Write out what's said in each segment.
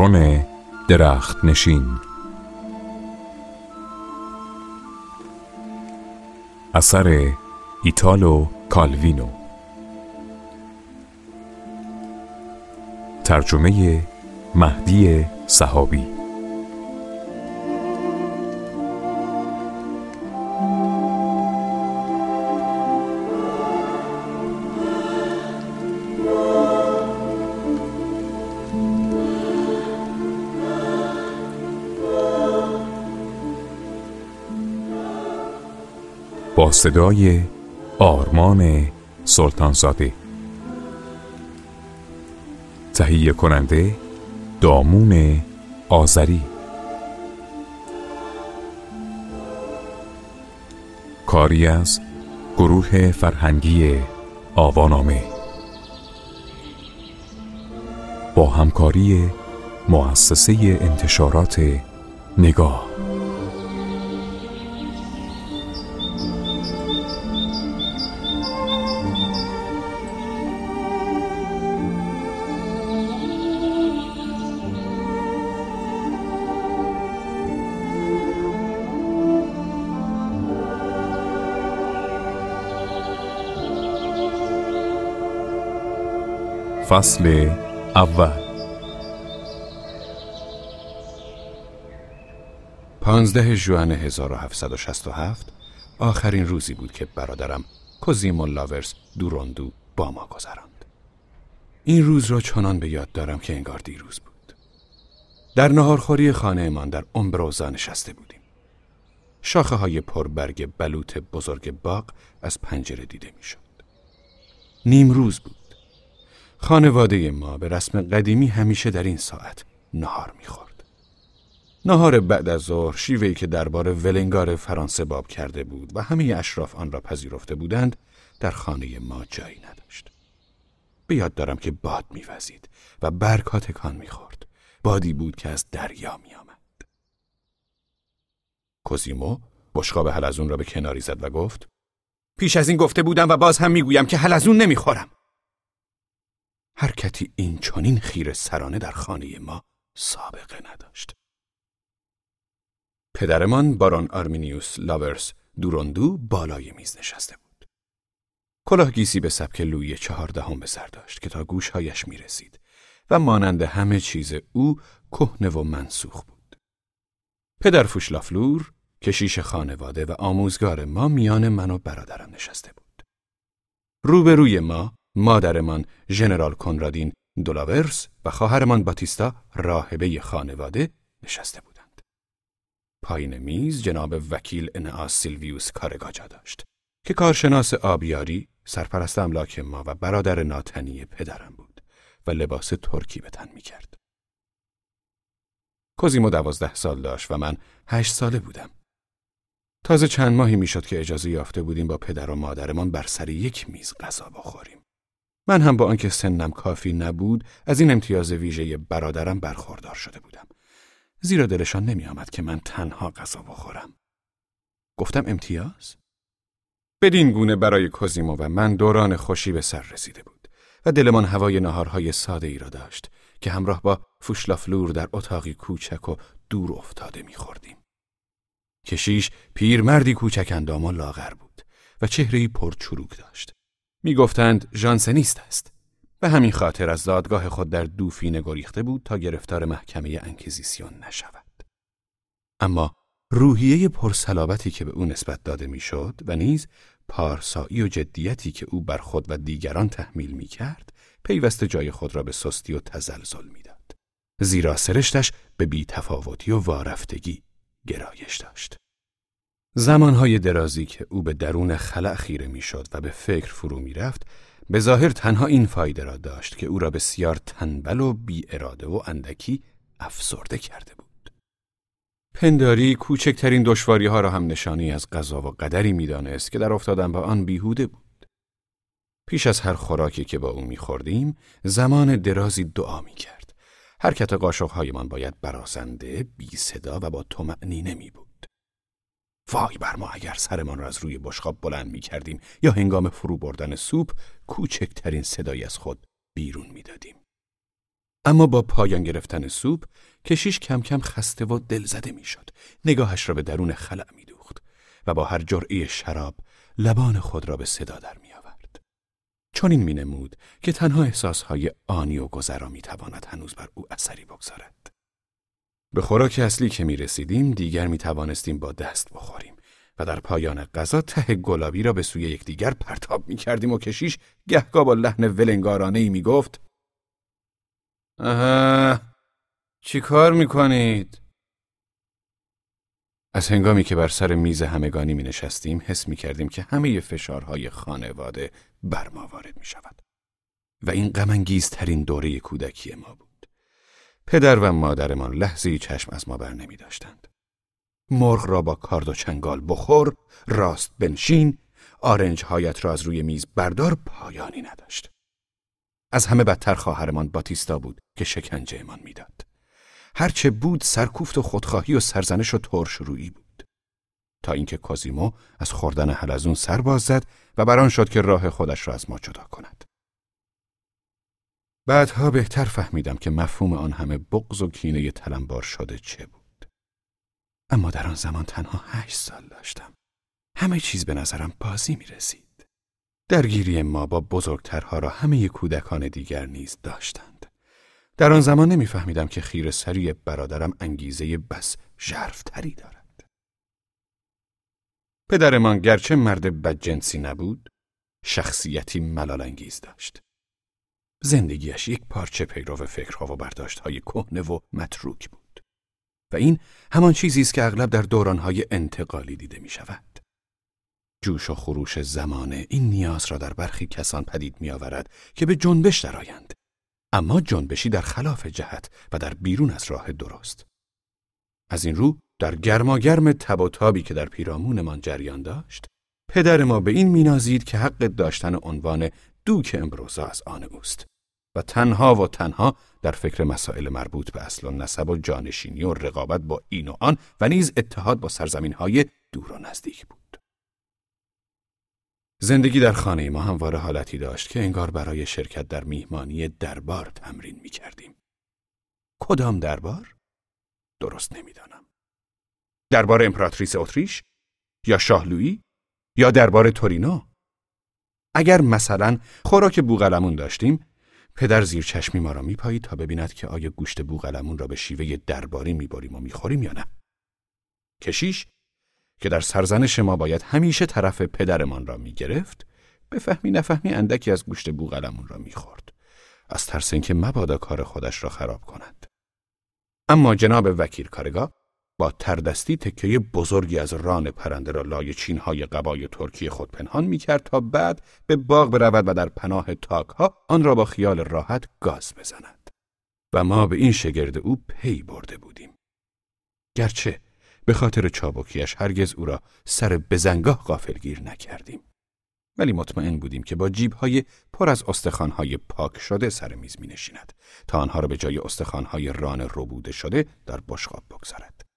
بارون درخت نشین اثر ایتالو کالوینو. ترجمه مهدی صحابی. صدای آرمان سلطانزاده. تهیه کننده دامون آذری. کاری از گروه فرهنگی آوانامه. با همکاری مؤسسه انتشارات نگاه. فصل اول پانزده جوان 1767 آخرین روزی بود که برادرم کوزیمو لاورس دوروندو با ما گذراند. این روز را چنان به یاد دارم که انگار دیروز بود. در نهارخوری خانهمان در امبروزا نشسته بودیم. شاخه های پربرگ بلوط بزرگ باغ از پنجره دیده می‌شد. نیم روز بود. خانواده ما به رسم قدیمی همیشه در این ساعت نهار می‌خورد. نهار بعد از ظهر شیوهی که دربار ولنگار فرانسه باب کرده بود و همه اشراف آن را پذیرفته بودند در خانه ما جایی نداشت. به یاد دارم که باد میوزید و برگ ها تکان می‌خورد. بادی بود که از دریا میآمد. کوزیمو بشقاب حلزون را به کناری زد و گفت پیش از این گفته بودم و باز هم می‌گویم که حلزون نمی‌خورم. حرکتی این چنین خیر سرانه در خانه ما سابقه نداشت. پدرمان باران آرمینیوس لاورس دوروندو بالای میز نشسته بود. کلاهگیسی به سبک لوی چهاردهم به سر داشت که تا گوشهایش می رسید و مانند همه چیز او کهنه و منسوخ بود. پدر فوشلافلور کشیش خانواده و آموزگار ما میان من و برادرم نشسته بود. روبروی ما مادرمان ژنرال کنرادین دولاورس و خواهرمان باتیستا راهبه خانواده نشسته بودند. پایین میز جناب وکیل انئاس سیلویوس کارگا جا داشت که کارشناس آبیاری سرپرست املاک ما و برادر ناتنی پدرم بود و لباس ترکی به تن می کرد. کوزیمو دوازده سال داشت و من هشت ساله بودم. تازه چند ماهی می‌شد که اجازه یافته بودیم با پدر و مادرمان بر سر یک میز غذا بخوریم. من هم با آنکه سنم کافی نبود از این امتیاز ویژه برادرم برخوردار شده بودم. زیرا دلشان نمی آمد که من تنها غذا بخورم. گفتم امتیاز؟ بدین گونه برای کوزیمو و من دوران خوشی به سر رسیده بود و دلمان هوای نهارهای ساده ای را داشت که همراه با فوشلافلور در اتاقی کوچک و دور افتاده میخوردیم. کشیش پیرمردی کوچک اندام و لاغر بود و چهرهی پرچروک داشت. می‌گفتند ژانسنیست است. به همین خاطر از زادگاه خود در دوفینه گریخته بود تا گرفتار محکمه انکیزیسیون نشود. اما روحیه پرصلابتی که به او نسبت داده می‌شد و نیز پارسایی و جدیتی که او بر خود و دیگران تحمیل می کرد پیوسته جای خود را به سستی و تزلزل می‌داد. زیرا سرشتش به بیتفاوتی و وارفتگی گرایش داشت. زمانهای درازی که او به درون خلع خیره می‌شد و به فکر فرو می‌رفت به ظاهر تنها این فایده را داشت که او را بسیار تنبل و بی اراده و اندکی افسرده کرده بود. پنداری کوچکترین دشواری ها را هم نشانی از قضا و قدری می‌دانست که در افتادن با آن بیهوده بود. پیش از هر خوراکی که با او میخوردیم زمان درازی دعا می‌کرد. حرکت قاشقهایمان باید برازنده، بی صدا و با طمأنینه می بود. وای بر ما اگر سرمان را از روی بشقاب بلند می کردیم یا هنگام فرو بردن سوپ کوچکترین صدایی از خود بیرون می دادیم. اما با پایان گرفتن سوپ کشیش کم کم خسته و دلزده می‌شد. نگاهش را به درون خلع میدوخت و با هر جرعه شراب لبان خود را به صدا در می آورد. چون این می نمود که تنها احساسهای آنی و گذرا می تواند هنوز بر او اثری بگذارد. به خوراک اصلی که می رسیدیم دیگر می توانستیم با دست بخوریم و در پایان غذا ته گلابی را به سوی یکدیگر پرتاب می کردیم و کشیش گهگاه با لحن ولنگارانه ای می گفت آها چی کار می کنید؟ از هنگامی که بر سر میز همگانی می نشستیم حس می کردیم که همه فشارهای خانواده بر ما وارد می شود. و این غمانگیزترین دوره کودکی ما بود. پدر و مادرمان لحظه چشم از ما بر نمی داشتند. مرغ را با کارد و چنگال بخور، راست بنشین، آرنج هایت را از روی میز بردار پایانی نداشت. از همه بدتر خواهرمان باتیستا بود که شکنجه امان می‌داد. هرچه بود سرکوفت و خودخواهی و سرزنش و ترشرویی بود. تا اینکه کازیمو از خوردن حلزون سر باز زد و بران شد که راه خودش را از ما جدا کند. بعدها بهتر فهمیدم که مفهوم آن همه بغض و کینه تلمبار شده چه بود. اما در آن زمان تنها هشت سال داشتم. همه چیز به نظرم بازی می رسید. درگیری ما با بزرگترها را همه کودکان دیگر نیز داشتند. در آن زمان نمیفهمیدم که خیر سری برادرم انگیزه بس ژرفتری دارد. پدرمان گرچه مرد بدجنسی نبود، شخصیتی ملالانگیز داشت. زندگیش یک پارچه پیرو فکرها و برداشتهای کهنه و متروک بود. و این همان چیزی است که اغلب در دورانهای انتقالی دیده می شود. جوش و خروش زمانه این نیاز را در برخی کسان پدید می آورد که به جنبش درآیند اما جنبشی در خلاف جهت و در بیرون از راه درست. از این رو در گرماگرم تب و تابی که در پیرامونمان جریان داشت، پدر ما به این مینازید که حق داشتن عنوان دوک امروزا از آن اوست و تنها و تنها در فکر مسائل مربوط به اصل و نسب و جانشینی و رقابت با این و آن و نیز اتحاد با سرزمین های دور و نزدیک بود. زندگی در خانه ما همواره حالتی داشت که انگار برای شرکت در میهمانی دربار تمرین می کردیم. کدام دربار؟ درست نمی‌دانم. دربار امپراتریس اتریش؟ یا شاهلویی؟ یا دربار تورینو؟ اگر مثلا خوراک بوغلمون داشتیم، پدر زیر چشمی ما را میپایید تا ببیند که آیا گوشت بوغلمون را به شیوه درباری می‌بریم و می‌خوریم یا نه. کشیش که در سرزنش ما باید همیشه طرف پدرمان را می گرفت فهمی نفهمی اندکی از گوشت بوغلمون را می‌خورد از ترس اینکه مبادا کار خودش را خراب کند اما جناب وکیل کارگاه با تردستی تکه بزرگی از ران پرنده را لای چینهای قبای ترکی خود پنهان می کرد تا بعد به باغ برود و در پناه تاکها آن را با خیال راحت گاز بزند. و ما به این شگرد او پی برده بودیم. گرچه به خاطر چابکیش هرگز او را سر بزنگاه غافلگیر نکردیم. ولی مطمئن بودیم که با جیبهای پر از استخوانهای پاک شده سر میز می نشیند تا آنها را به جای استخوانهای ران ربوده شده در بشقاب بگذارد.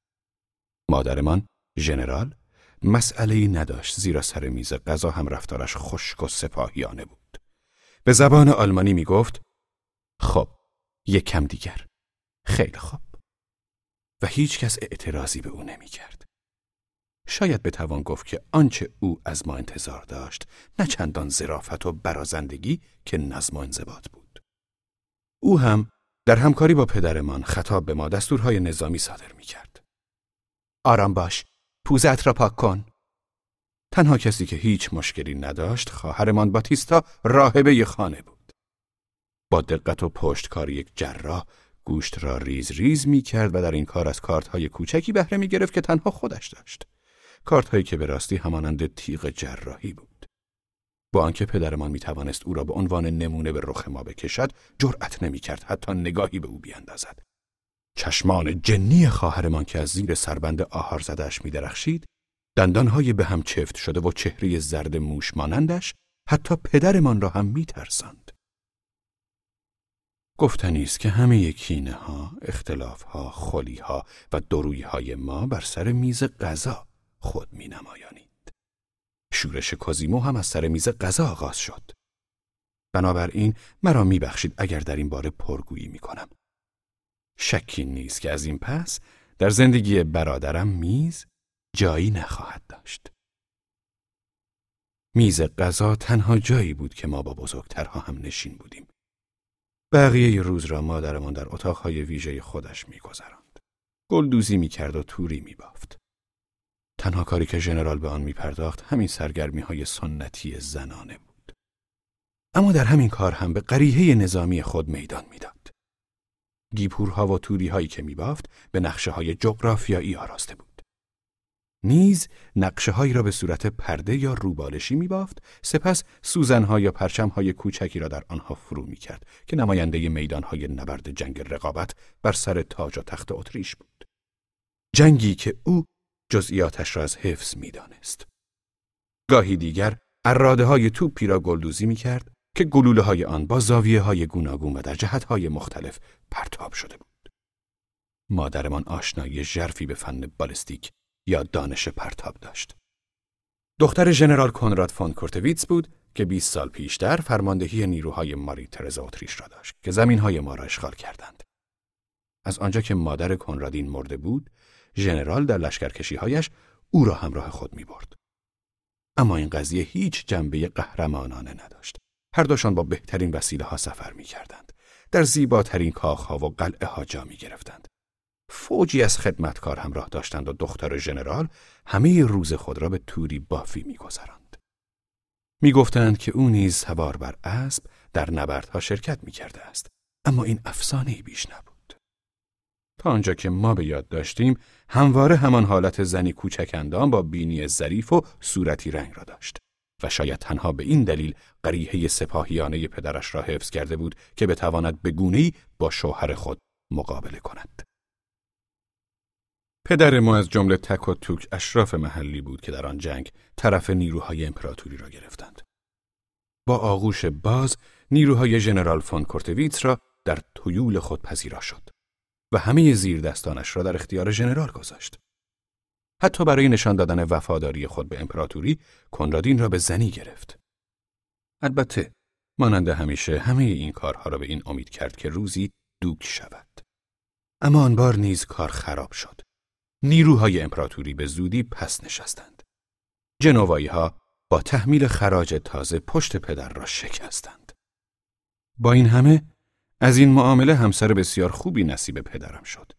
مادرمان ژنرال مسئله نداشت زیرا سر میز غذا هم رفتارش خشک و سپاهیانه بود. به زبان آلمانی می گفت خب یک کم دیگر خیلی خوب و هیچ کس اعتراضی به او نمی کرد. شاید بتوان گفت که آنچه او از ما انتظار داشت نه چندان زرافت و برازندگی که نظم و انضباط بود. او هم در همکاری با پدرمان خطاب به ما دستورهای نظامی صادر می کرد. آرام باش، پوزت را پاک کن. تنها کسی که هیچ مشکلی نداشت خواهرمان باتیستا راهبه خانه بود. با دقت و پشتکار یک جراح گوشت را ریز ریز می کرد و در این کار از کارت های کوچکی بهره می گرفت که تنها خودش داشت. کارت هایی که به راستی همانند تیغ جراحی بود. با آنکه پدرمان می توانست او را به عنوان نمونه به رخ ما بکشد، جرأت نمی کرد حتی نگاهی به او بیاندازد. چشمان جنی خواهرمان که از زیر سربند آهار زدش می درخشید، دندانهای به هم چفت شده و چهره زرد موش مانندش حتی پدرمان را هم می ترسند. گفتنی است که همه کینه ها، اختلاف ها، خلی ها و دروی های ما بر سر میز غذا خود می نمایانید. شورش کازیمو هم از سر میز غذا آغاز شد. بنابراین مرا میبخشید اگر در این باره پرگویی می‌کنم. شکی نیست که از این پس در زندگی برادرم میز جایی نخواهد داشت. میز غذا تنها جایی بود که ما با بزرگترها هم نشین بودیم. بقیه روز را مادرمان در اتاقهای ویژه خودش میگذراند. گلدوزی می‌کرد و توری میبافت. تنها کاری که ژنرال به آن میپرداخت همین سرگرمی های سنتی زنانه بود. اما در همین کار هم به قریحه نظامی خود میدان می‌داد. گیپورها و توری هایی که میبافت به نقشه های جغرافیایی آراسته بود. نیز نقشه هایی را به صورت پرده یا روبالشی می بافت سپس سوزنها یا های کوچکی را در آنها فرو می کرد که نماینده میدان های نبرد جنگ رقابت بر سر تاج و تخت اتریش بود. جنگی که او جزئیاتش را از حفظ می دانست. گاهی دیگر اراده های توپی را گلدوزی می کرد که گلوله های آن با زاویه های گوناگون و در جهت های مختلف پرتاب شده بود. مادرمان آشنایی ژرفی به فن بالستیک یا دانش پرتاب داشت. دختر ژنرال کنراد فون کورتویتس بود که 20 سال پیشتر فرماندهی نیروهای ماری ترزا اتریش را داشت که زمینهای ما را اشغال کردند. از آنجا که مادر کنرادین مرده بود، ژنرال در لشکرکشیهایش او را همراه خود می برد. اما این قضیه هیچ جنبه قهرمانانه نداشت. هر دوشان با بهترین وسیله ها سفر می کردند. در زیباترین کاخها و قلعه ها جا می گرفتند. فوجی از خدمتکار همراه داشتند و دختر ژنرال همه روز خود را به توری بافی میگذراند. می‌گفتند که او نیز سوار بر اسب در نبردها شرکت می‌کرده است اما این افسانه بیش نبود. تا آنجا که ما به یاد داشتیم همواره همان حالت زنی کوچکندان با بینی ظریف و صورتی رنگ را داشت و شاید تنها به این دلیل قریحه سپاهیانه پدرش را حفظ کرده بود که بتواند به گونه‌ای با شوهر خود مقابله کند. پدر ما از جمله تک و توک اشراف محلی بود که در آن جنگ طرف نیروهای امپراتوری را گرفتند. با آغوش باز نیروهای ژنرال فون کورتویتس را در تویول خود پذیرا شد و همه زیر دستانش را در اختیار ژنرال گذاشت. حتی برای نشان دادن وفاداری خود به امپراتوری کنرادین را به زنی گرفت. البته مانند همیشه همه این کارها را به این امید کرد که روزی دوک شود. اما آن بار نیز کار خراب شد. نیروهای امپراتوری به زودی پس نشستند. جنوایی ها با تحمیل خراج تازه پشت پدر را شکستند. با این همه از این معامله همسر بسیار خوبی نصیب پدرم شد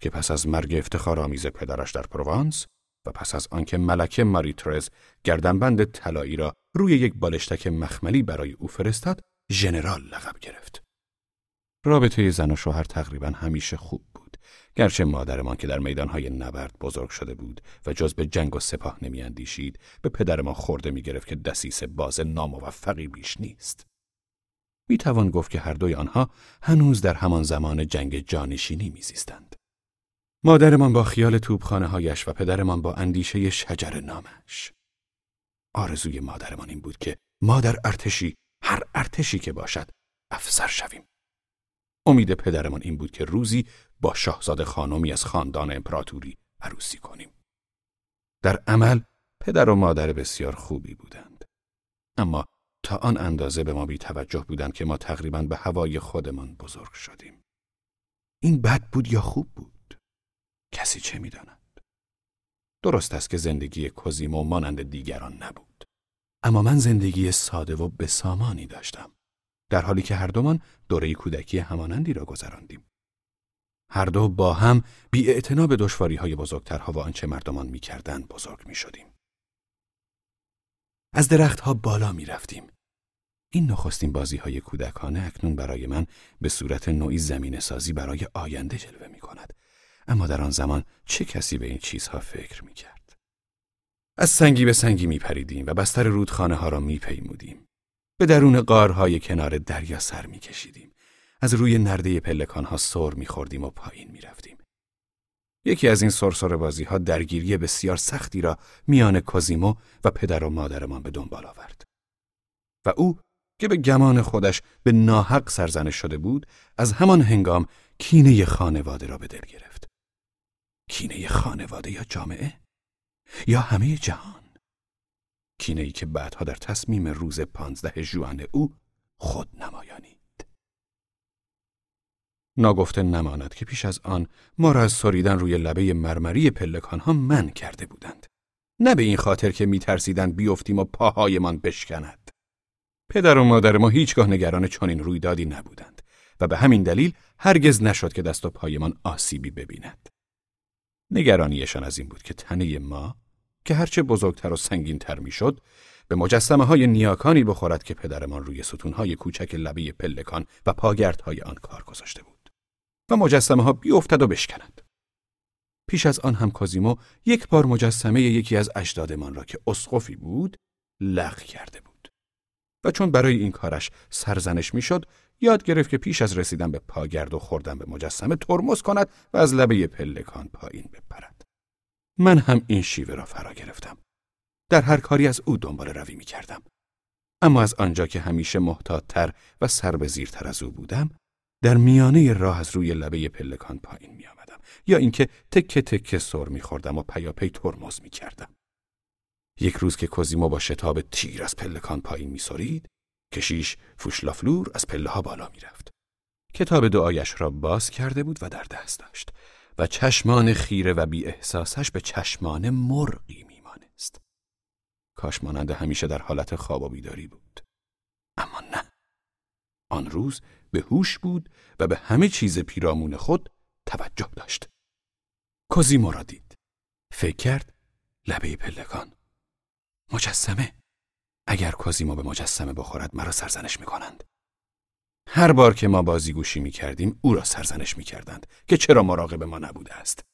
که پس از مرگ افتخارآمیز پدرش در پروانس و پس از آنکه ملکه ماریترز گردنبند طلایی را روی یک بالشتک مخملی برای او فرستاد ژنرال لقب گرفت. رابطه زن و شوهر تقریبا همیشه خوب بود. گرچه مادرمان که در میدانهای نبرد بزرگ شده بود و جز به جنگ و سپاه نمیاندیشید به پدر ما خورده می‌گرفت که دسیس باز ناموفقی بیش نیست می توان گفت که هر دوی آنها هنوز در همان زمان جنگ جانشینی میزیستند مادرمان با خیال توبخانه هایش و پدرمان با اندیشه شجر نامش آرزوی مادرمان این بود که ما در ارتشی هر ارتشی که باشد افسر شویم امید پدرمان این بود که روزی با شاهزاده خانمی از خاندان امپراتوری عروسی کنیم. در عمل پدر و مادر بسیار خوبی بودند. اما تا آن اندازه به ما بی توجه بودند که ما تقریبا به هوای خودمان بزرگ شدیم. این بد بود یا خوب بود؟ کسی چه می‌داند؟ درست است که زندگی کوزیمو مانند دیگران نبود. اما من زندگی ساده و بسامانی داشتم. در حالی که هر دومان دوره کودکی همانندی را گذراندیم. هر دو با هم بی به دشواری های بزرگترها و آنچه مردمان می کردن بزرگ می شدیم. از درختها بالا می رفتیم. این نخستین بازی های کودکانه اکنون برای من به صورت نوعی زمین سازی برای آینده جلوه می کند. اما در آن زمان چه کسی به این چیزها فکر می کرد؟ از سنگی به سنگی می پریدیم و بستر رودخانه ها را می پیمودیم. به درون قارهای کنار دریا سر می کشیدیم. از روی نرده پلکانها سر میخوردیم و پایین می‌رفتیم. یکی از این سرسر بازی ها درگیری بسیار سختی را میان کازیمو و پدر و مادرمان به دنبال آورد. و او که به گمان خودش به ناحق سرزنش شده بود از همان هنگام کینه خانواده را به دل گرفت. کینه خانواده یا جامعه؟ یا همه جهان؟ کینه ای که بعدها در تصمیم روز پانزده جوان او خود نمایانید ناگفته نماند که پیش از آن ما را از سریدن روی لبه مرمری پلکان ها من کرده بودند نه به این خاطر که میترسیدند بیفتیم و پاهایمان بشکند پدر و مادر ما هیچگاه نگران چنین رویدادی نبودند و به همین دلیل هرگز نشد که دست و پایمان آسیبی ببیند نگرانیشان از این بود که تنه ما که هرچه بزرگتر و سنگینتر می‌شد به مجسمه های نیاکانی بخورد که پدرمان روی ستونهای کوچک لبه پلکان و پاگردهای آن کار گذاشته بود و مجسمه ها بیفتد و بشکند. پیش از آن هم کازیمو یک بار مجسمه یکی از اجدادمان را که اسقفی بود لغ کرده بود و چون برای این کارش سرزنش می‌شد یاد گرفت که پیش از رسیدن به پاگرد و خوردن به مجسمه ترمز کند و از لبه پلکان پایین بپرد. من هم این شیوه را فرا گرفتم. در هر کاری از او دنبال روی می کردم. اما از آنجا که همیشه محتاطتر و سر به زیرتر از او بودم، در میانه راه از روی لبه پلکان پایین می آمدم یا اینکه تکه تکه سر می خوردم و پیاپی ترمز می کردم. یک روز که کوزیمو با شتاب تیر از پلکان پایین می سرید، کشیش فوشلافلور از پله ها بالا می رفت. کتاب دعایش را باز کرده بود و در دست داشت و چشمان خیره و بی احساسش به چشمان مرغی می مانست. کاش مانند همیشه در حالت خواب و بیداری بود. اما نه. آن روز به هوش بود و به همه چیز پیرامون خود توجه داشت. کوزیمو را دید. فکر کرد لبه پلکان. مجسمه. اگر کوزیمو به مجسمه بخورد مرا سرزنش می کنند. هر بار که ما بازیگوشی می کردیم او را سرزنش می کردند که چرا مراقب ما نبوده است.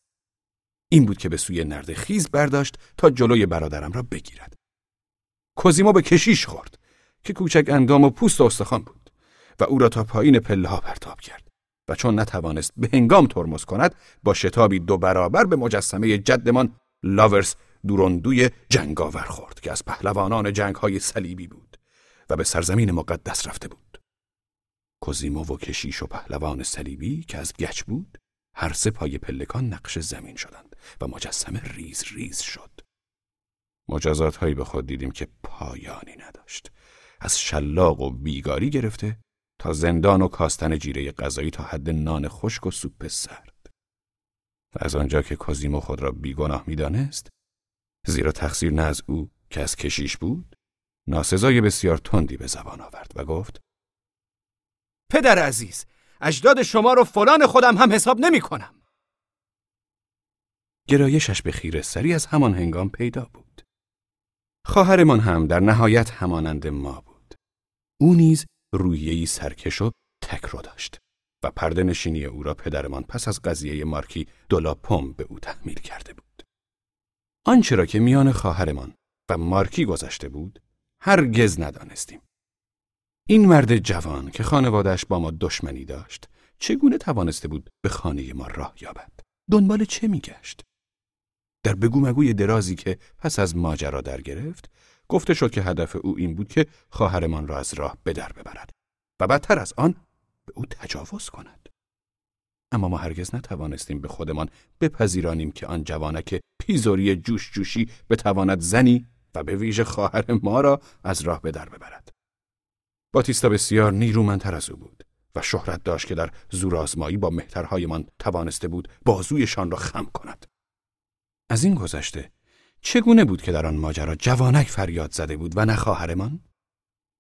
این بود که به سوی نرد خیز برداشت تا جلوی برادرم را بگیرد. کوزیمو به کشیش خورد که کوچک اندام و پوست و استخوان بود و او را تا پایین پله ها پرتاب کرد و چون نتوانست به هنگام ترمز کند با شتابی دو برابر به مجسمه جدمان لاورس دوروندوی جنگاور خورد که از پهلوانان جنگ های صلیبی بود و به سرزمین مقدس رفته بود. کوزیمو و کشیش و پهلوان صلیبی که از گچ بود هر سه پای پلکان نقش زمین شدند و مجسمه ریز ریز شد. مجازات هایی به خود دیدیم که پایانی نداشت. از شلاق و بیگاری گرفته تا زندان و کاستن جیره غذایی تا حد نان خشک و سوپ سرد. از آنجا که کوزیمو خود را بیگناه می‌دانست زیرا تقصیر نه از او که از کشیش بود ناسزای بسیار تندی به زبان آورد و گفت پدر عزیز اجداد شما رو فلان خودم هم حساب نمی کنم. گرایشش به خیر سری از همان هنگام پیدا بود. خواهرمان هم در نهایت همانند ما بود. او نیز رویهی سرکش و تکرو داشت و پرده نشینی او را پدرمان پس از قضیه مارکی پم به او تحمیل کرده بود. آنچه را که میان خواهرمان و مارکی گذشته بود هرگز ندانستیم. این مرد جوان که خانوادش با ما دشمنی داشت چگونه توانسته بود به خانه ما راه یابد؟ دنبال چه میگشت؟ در بگو مگوی درازی که پس از ماجرا در گرفت گفته شد که هدف او این بود که خواهرمان را از راه به در ببرد و بدتر از آن به او تجاوز کند اما ما هرگز نتوانستیم به خودمان بپذیرانیم که آن جوانک پیزوری جوش جوشی بتواند زنی و به ویژه خواهر ما را از راه به در ببرد. باتیستا بسیار نیرومندتر از او بود و شهرت داشت که در زورآزمایی با مهترهایمان توانسته بود بازویشان را خم کند. از این گذشته چگونه بود که در آن ماجرا جوانک فریاد زده بود و نه خواهرمان؟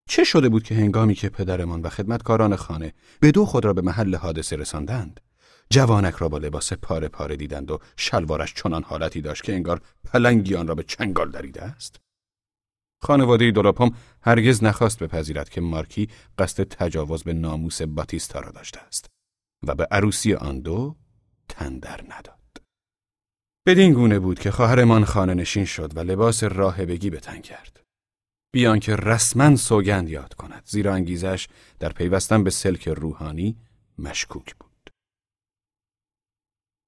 چه شده بود که هنگامی که پدرمان و خدمتکاران خانه به دو خود را به محل حادثه رساندند جوانک را با لباس پاره پاره دیدند و شلوارش چنان حالتی داشت که انگار پلنگی آن را به چنگال دریده است خانواده دولاپوم هرگز نخواست بپذیرد که مارکی قصد تجاوز به ناموس باتیستا را داشته است و به عروسی آن دو تندر نداد بدین گونه بود که خواهرمان خانه نشین شد و لباس راهبگی به تن کرد. بیان که رسما سوگند یاد کند زیرا انگیزش در پیوستن به سلک روحانی مشکوک بود.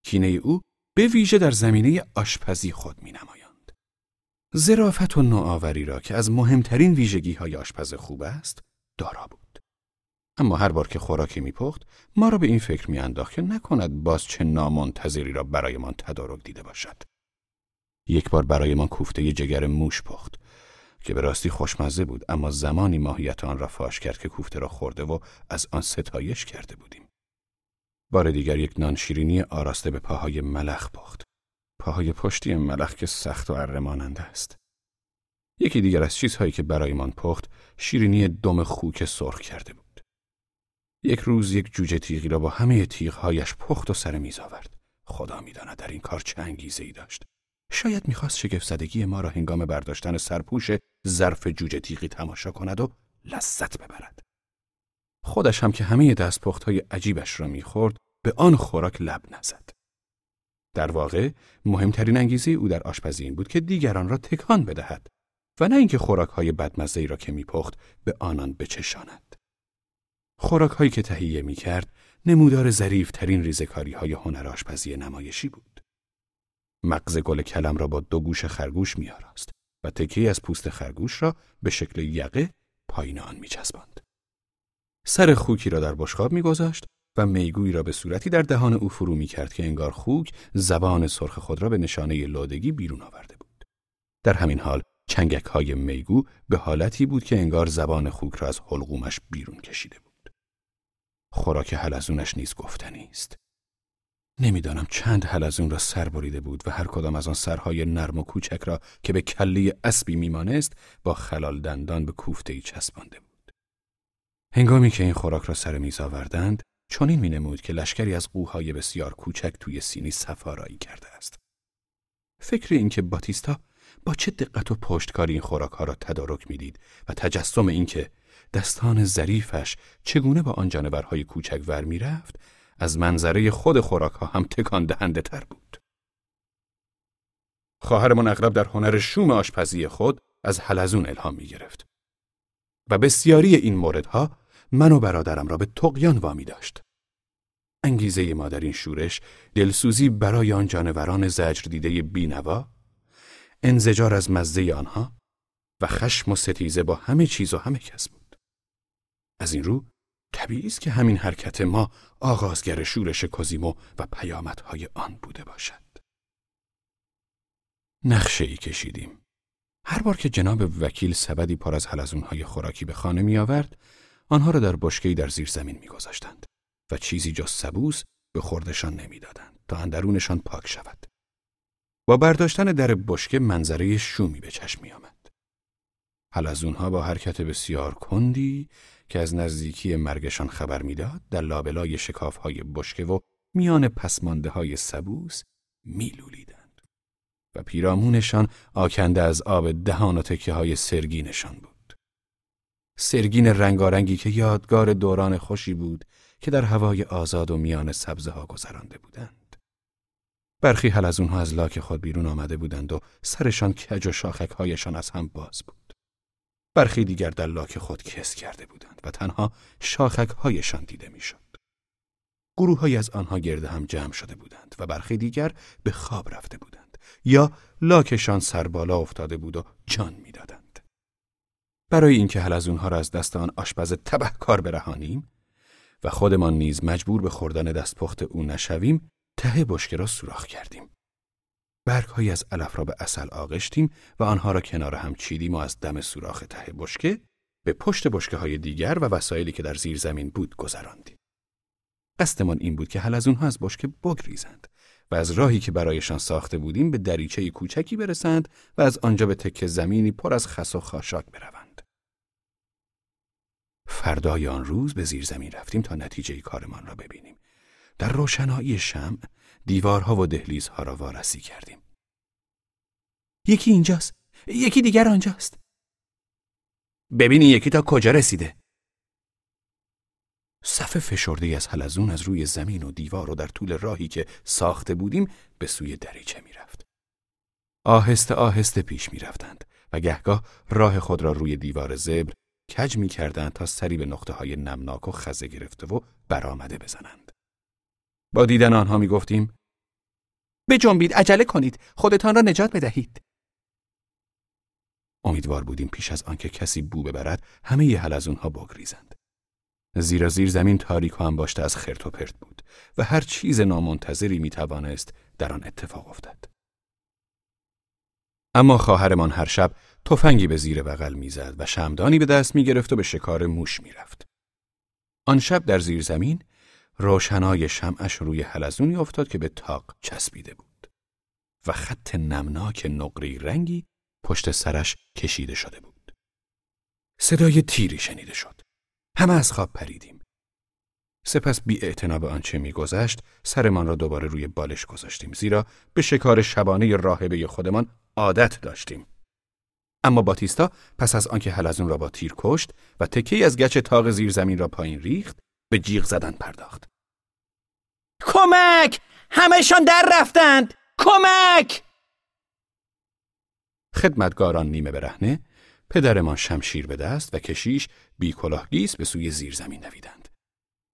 کینه او به ویژه در زمینه آشپزی خود می نمایند. زرافت و نوآوری را که از مهمترین ویژگی های آشپز خوب است دارا بود. اما هر بار که خوراکی میپخت ما را به این فکر میانداخت که نکند باز چه نامنتظری را برایمان تدارک دیده باشد یک بار برایمان کوفته جگر موش پخت که به راستی خوشمزه بود اما زمانی ماهیت آن را فاش کرد که کوفته را خورده و از آن ستایش کرده بودیم. بار دیگر یک نان شیرینی آراسته به پاهای ملخ پخت. پاهای پشتی ملخ که سخت و ارماننده است. یکی دیگر از چیزهایی که برایمان پخت شیرینی دم خوک سرخ کرده بود. یک روز یک جوجه تیغی را با همه تیغهایش پخت و سر میز آورد. خدا می‌داند در این کار چه انگیزه ای داشت. شاید می‌خواست شگفت زدگی ما را هنگام برداشتن سرپوش ظرف جوجه تیغی تماشا کند و لذت ببرد. خودش هم که همه دستپخت های عجیبش را می‌خورد به آن خوراک لب نزد. در واقع مهمترین انگیزه او در آشپزی این بود که دیگران را تکان بدهد و نه اینکه خوراک های بدمزه را که میپخت به آنان بچشاند. خوراک هایی که تهیه می کرد نمودار ظریف ترین ریزکاری های هنر آشپزی نمایشی بود. مغز گل کلم را با دو گوش خرگوش میآراست و تکی از پوست خرگوش را به شکل یقه پایین آن میچسباند. سر خوکی را در بشقاب میگذاشت و می‌گویی را به صورتی در دهان او فرو می کرد که انگار خوک زبان سرخ خود را به نشانه لودگی بیرون آورده بود. در همین حال چنگک های میگو به حالتی بود که انگار زبان خوک را از حلقومش بیرون کشیده بود. خوراک حلزونش نیز گفتنی است. نمی‌دانم چند حلزون را سر بریده بود و هر کدام از آن سرهای نرم و کوچک را که به کله اسبی میمانست با خلال دندان به کوفته ای چسبانده بود. هنگامی که این خوراک را سر میز آوردند، چنین می نمود که لشکری از قوهای بسیار کوچک توی سینی سفارایی کرده است. فکر اینکه باتیستا با چه دقت و پشتکاری این خوراک ها را تدارک می‌دید و تجسم اینکه دستان ظریفش چگونه با آن جانورهای کوچک ور می‌رفت از منظره خود خوراک ها هم تکان دهنده تر بود. خواهرمان اغلب در هنر شوم آشپزی خود از حلزون الهام می گرفت. و بسیاری این موردها من و برادرم را به تقیان وامی داشت. انگیزه ما در این شورش دلسوزی برای آن جانوران زجر دیده بینوا، انزجار از مزه آنها و خشم و ستیزه با همه چیز و همه کس بود. از این رو طبیعی است که همین حرکت ما آغازگر شورش کوزیمو و پیامدهای آن بوده باشد. نقشه ای کشیدیم. هر بار که جناب وکیل سبدی پر از حلزونهای خوراکی به خانه می آورد، آنها را در بشکه‌ای در زیر زمین میگذاشتند و چیزی جز سبوس به خوردشان نمی‌دادند تا اندرونشان پاک شود. با برداشتن در بشکه منظره شومی به چشم می آمد. حلزونها با حرکت بسیار کندی که از نزدیکی مرگشان خبر می‌داد در لابلای شکافهای بشکه و میان پسمانده های سبوس میلولیدند و پیرامونشان آکنده از آب دهان و تکه های سرگینشان بود. سرگین رنگارنگی که یادگار دوران خوشی بود که در هوای آزاد و میان سبزه ها گذرانده بودند. برخی حل از اونها از لاک خود بیرون آمده بودند و سرشان کج و شاخک هایشان از هم باز بود. برخی دیگر در لاک خود کس کرده بودند و تنها شاخک هایشان دیده می‌شد. گروه های از آنها گرده هم جمع شده بودند و برخی دیگر به خواب رفته بودند یا لاکشان سر بالا افتاده بود و جان می‌دادند. برای اینکه حل از اونها را از دست آن آشپز تبهکار برهانیم و خودمان نیز مجبور به خوردن دستپخت او نشویم ته بشکه را سوراخ کردیم. برگهایی از علف را به اصل آغشتیم و آنها را کنار هم چیدیم و از دم سوراخ ته بشکه به پشت بشکه های دیگر و وسایلی که در زیر زمین بود گذراندیم. قصدمان این بود که حل از اونها از بشکه بگریزند و از راهی که برایشان ساخته بودیم به دریچه کوچکی برسند و از آنجا به تکه زمینی پر از خس و خاشاک بروند. فردای آن روز به زیر زمین رفتیم تا نتیجه کارمان را ببینیم. در روشنایی شمع دیوارها و دهلیزها را وارسی کردیم. یکی اینجاست. یکی دیگر آنجاست. ببینی یکی تا کجا رسیده. صف فشرده از حلزون از روی زمین و دیوار و در طول راهی که ساخته بودیم به سوی دریچه می‌رفت. آهسته آهسته پیش می‌رفتند و گهگاه راه خود را روی دیوار زبر کج می کردن تا سری به نقطه های نمناک و خزه گرفته و برآمده بزنند. با دیدن آنها می گفتیم جنبید عجله کنید خودتان را نجات بدهید. امیدوار بودیم پیش از آنکه کسی بو ببرد همه حل از اونها بگریزند. زیرا زیر زمین تاریک و باشته از خرت و پرت بود و هر چیز نامنتظری می توانست در آن اتفاق افتد. اما خواهرمان هر شب تفنگی به زیر بغل می‌زد و شمدانی به دست می‌گرفت و به شکار موش می‌رفت. آن شب در زیر زمین روشنای شمعش روی حلزونی افتاد که به تاق چسبیده بود و خط نمناک نقری رنگی پشت سرش کشیده شده بود. صدای تیری شنیده شد. همه از خواب پریدیم. سپس بی به آنچه میگذشت سرمان را دوباره روی بالش گذاشتیم زیرا به شکار شبانه راهبه خودمان عادت داشتیم. اما باتیستا پس از آنکه حلزون را با تیر کشت و تکی از گچ تاق زیر زمین را پایین ریخت به جیغ زدن پرداخت. کمک! همهشان در رفتند! کمک! خدمتگاران نیمه برهنه پدرمان شمشیر به دست و کشیش بی کلاهگیس به سوی زیر زمین دویدند.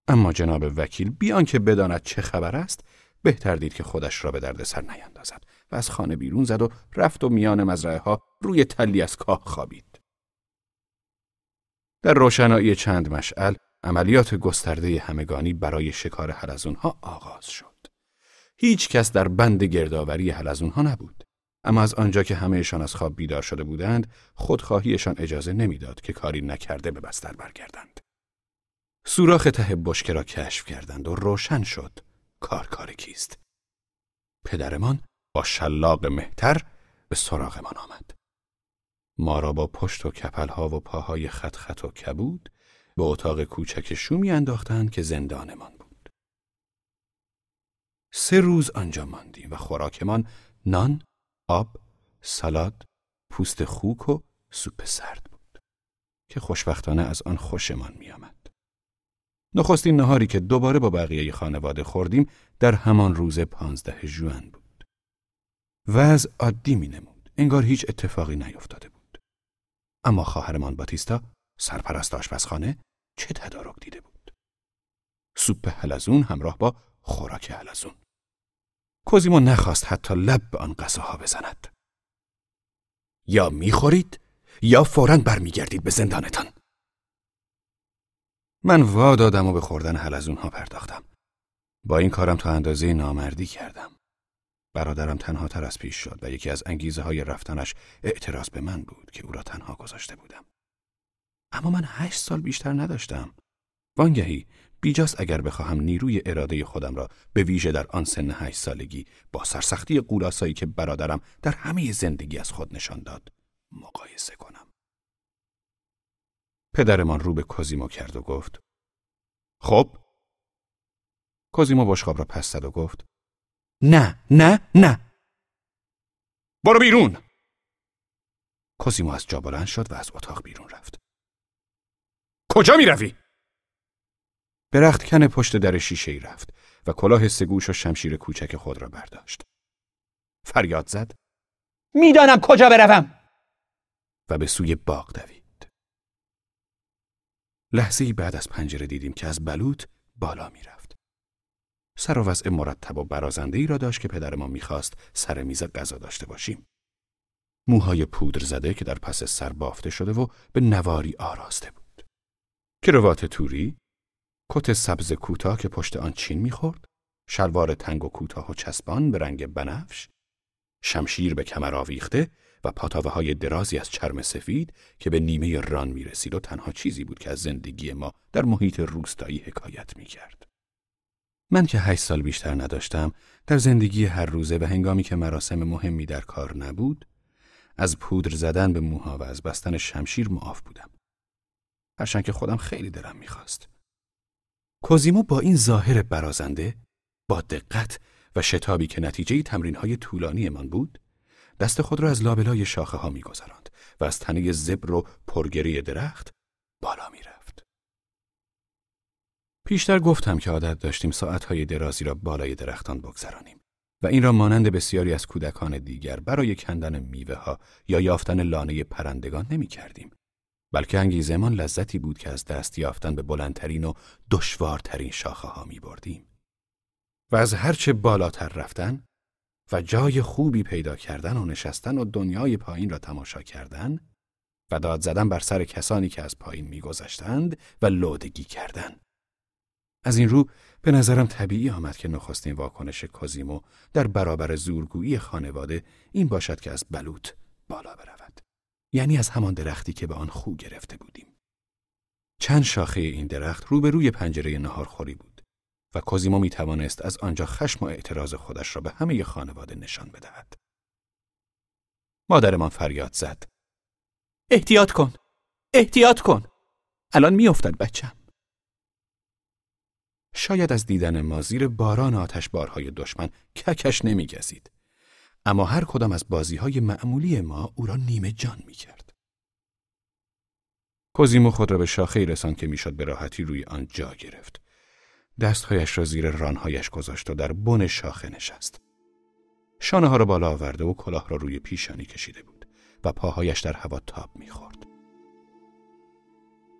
اما جناب وکیل بیان که بداند چه خبر است بهتر دید که خودش را به درد سر نیندازد و از خانه بیرون زد و رفت و میان مزرعه ها روی تلی از کاه خوابید. در روشنایی چند مشعل عملیات گسترده همگانی برای شکار حلزون ها آغاز شد. هیچ کس در بند گردآوری حلزون ها نبود. اما از آنجا که همهشان از خواب بیدار شده بودند، خودخواهیشان اجازه نمی‌داد که کاری نکرده به بستر برگردند. سوراخ ته بشکه را کشف کردند و روشن شد کار کار کیست. پدرمان با شلاق مهتر به سراغمان آمد. ما را با پشت و کپلها و پاهای خط خط و کبود به اتاق کوچک شومی انداختند که زندانمان بود. سه روز آنجا ماندیم و خوراکمان نان، آب، سالاد، پوست خوک و سوپ سرد بود که خوشبختانه از آن خوشمان میآمد. نخستین نهاری که دوباره با بقیه خانواده خوردیم در همان روز پانزده جوان بود. وضع عادی می نمود. انگار هیچ اتفاقی نیفتاده بود. اما خواهرمان باتیستا سرپرست آشپزخانه چه تدارک دیده بود. سوپ حلزون همراه با خوراک حلزون. کوزیمو نخواست حتی لب به آن غذاها بزند. یا می‌خورید یا فوراً برمیگردید به زندانتان. من وا دادم و به خوردن حلزون ها پرداختم. با این کارم تا اندازه نامردی کردم. برادرم تنها تر از پیش شد و یکی از انگیزه های رفتنش اعتراض به من بود که او را تنها گذاشته بودم. اما من هشت سال بیشتر نداشتم. وانگهی بیجاست اگر بخواهم نیروی اراده خودم را به ویژه در آن سن هشت سالگی با سرسختی قولاسایی که برادرم در همه زندگی از خود نشان داد مقایسه کنم. پدرمان رو به کوزیمو کرد و گفت خب کوزیمو بشقاب را پس زد و گفت نه نه نه برو بیرون کوزیمو از جا بلند شد و از اتاق بیرون رفت کجا می روی؟ به رخت کن پشت در شیشه ای رفت و کلاه سگوش و شمشیر کوچک خود را برداشت. فریاد زد. می‌دانم کجا بروم. و به سوی باغ دوید. لحظه بعد از پنجره دیدیم که از بلوط بالا می‌رفت. سر و وضع مرتب و برازنده ای را داشت که پدرمان می‌خواست سر میز غذا داشته باشیم. موهای پودر زده که در پس سر بافته شده و به نواری آراسته بود. کروات توری، کت سبز کوتاه که پشت آن چین می‌خورد، شلوار تنگ و کوتاه و چسبان به رنگ بنفش، شمشیر به کمر آویخته و پاتاوه های درازی از چرم سفید که به نیمه ران می رسید و تنها چیزی بود که از زندگی ما در محیط روستایی حکایت می کرد. من که هشت سال بیشتر نداشتم در زندگی هر روزه و هنگامی که مراسم مهمی در کار نبود از پودر زدن به موها و از بستن شمشیر معاف بودم. هرچند که خودم خیلی دلم می‌خواست. کوزیمو با این ظاهر برازنده با دقت و شتابی که نتیجه تمرین های طولانی من بود دست خود را از لابلای شاخه ها می گذراند و از تنه زبر و پرگری درخت بالا می رفت. پیشتر گفتم که عادت داشتیم ساعتهای درازی را بالای درختان بگذرانیم و این را مانند بسیاری از کودکان دیگر برای کندن میوه ها یا یافتن لانه پرندگان نمی کردیم. بلکه انگیزمان لذتی بود که از دست یافتن به بلندترین و دشوارترین شاخه ها می بردیم. و از هرچه بالاتر رفتن و جای خوبی پیدا کردن و نشستن و دنیای پایین را تماشا کردن و داد زدن بر سر کسانی که از پایین میگذشتند و لودگی کردن. از این رو به نظرم طبیعی آمد که نخستین واکنش کازیمو در برابر زورگویی خانواده این باشد که از بلوط بالا برود یعنی از همان درختی که به آن خو گرفته بودیم چند شاخه این درخت روبروی پنجره نهارخوری بود و کوزیمو می توانست از آنجا خشم و اعتراض خودش را به همه خانواده نشان بدهد. مادرمان فریاد زد. احتیاط کن. احتیاط کن. الان میافتد بچم. شاید از دیدن ما زیر باران آتش بارهای دشمن ککش نمیگزید. اما هر کدام از بازی های معمولی ما او را نیمه جان می کرد. کوزیمو خود را به شاخه رسان که می‌شد به راحتی روی آن جا گرفت. دستهایش را زیر رانهایش گذاشت و در بن شاخه نشست. شانه ها را بالا آورده و کلاه را روی پیشانی کشیده بود و پاهایش در هوا تاب می‌خورد.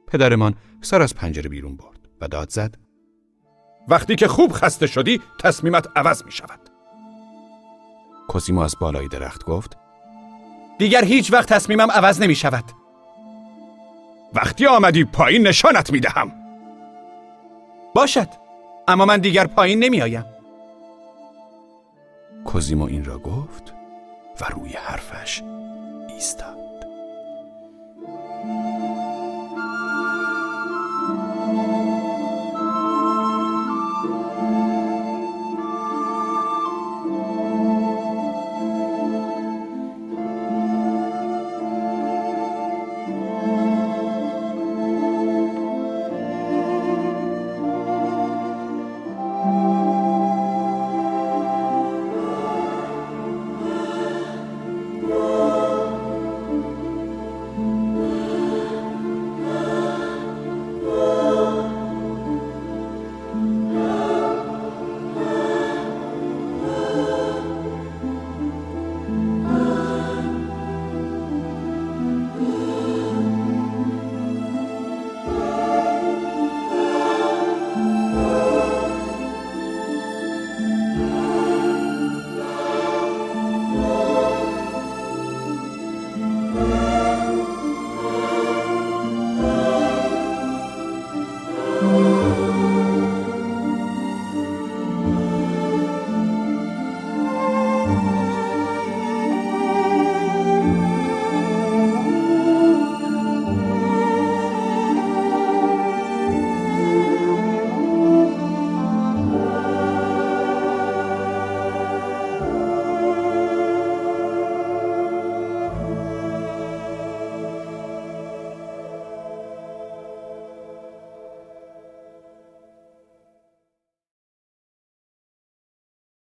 پدرمان سر از پنجره بیرون برد و داد زد وقتی که خوب خسته شدی تصمیمت عوض می شود کوزیمو از بالای درخت گفت دیگر هیچ وقت تصمیمم عوض نمی شود وقتی آمدی پایین نشانت می دهم باشد اما من دیگر پایین نمی آیم کوزیمو این را گفت و روی حرفش ایستاد.